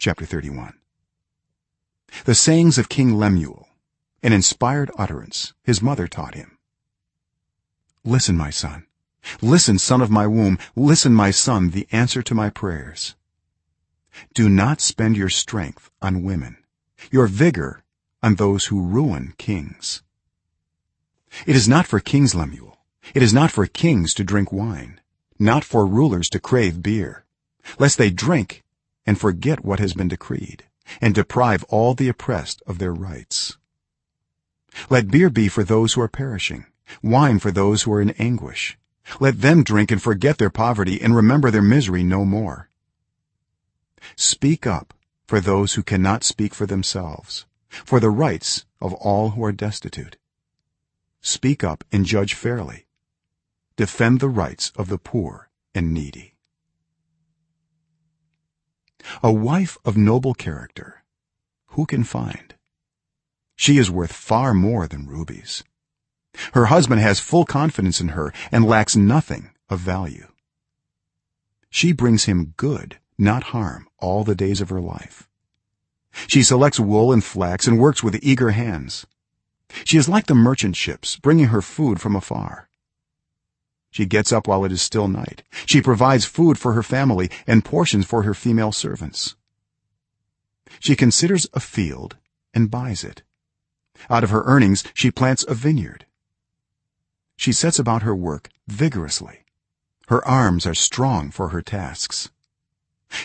chapter 31 the sayings of king lemuel an inspired utterance his mother taught him. Listen my son. Listen son of my womb. Listen my son the answer to my prayers. Do not spend your strength on women your vigor on those who ruin kings. It is not for kings lemuel. It is not for kings to drink wine not for rulers to crave beer lest they drink and forget what has been decreed and deprive all the oppressed of their rights. Let beer be for those who are perishing wine for those who are in anguish. Let them drink and forget their poverty and remember their misery no more. Speak up for those who cannot speak for themselves for the rights of all who are destitute. Speak up and judge fairly. Defend the rights of the poor and needy a wife of noble character. Who can find? She is worth far more than rubies. Her husband has full confidence in her and lacks nothing of value. She brings him good not harm all the days of her life. She selects wool and flax and works with eager hands. She is like the merchant ships bringing her food from afar she gets up while it is still night. She provides food for her family and portions for her female servants. She considers a field and buys it. Out of her earnings she plants a vineyard. She sets about her work vigorously. Her arms are strong for her tasks.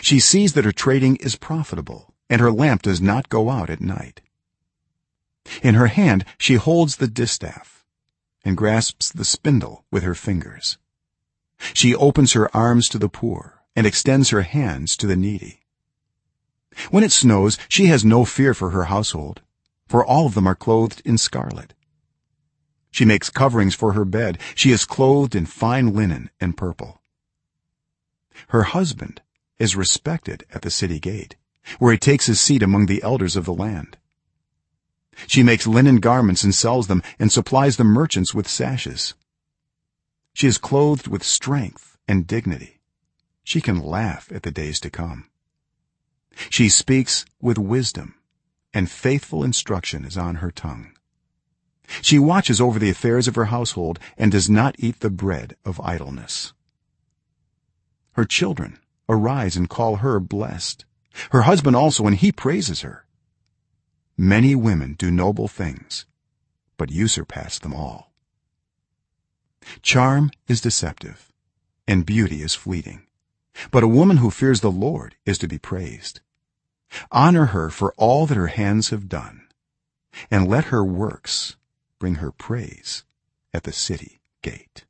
She sees that her trading is profitable and her lamp does not go out at night. In her hand she holds the distaff and grasps the spindle with her fingers. She opens her arms to the poor and extends her hands to the needy. When it snows she has no fear for her household for all of them are clothed in scarlet. She makes coverings for her bed. She is clothed in fine linen and purple. Her husband is respected at the city gate where he takes his seat among the elders of the land she makes linen garments and sells them and supplies the merchants with sashes. She is clothed with strength and dignity. She can laugh at the days to come. She speaks with wisdom and faithful instruction is on her tongue. She watches over the affairs of her household and does not eat the bread of idleness. Her children arise and call her blessed. Her husband also and he praises her many women do noble things but you surpass them all. Charm is deceptive and beauty is fleeting. But a woman who fears the lord is to be praised. Honor her for all that her hands have done and let her works bring her praise at the city gate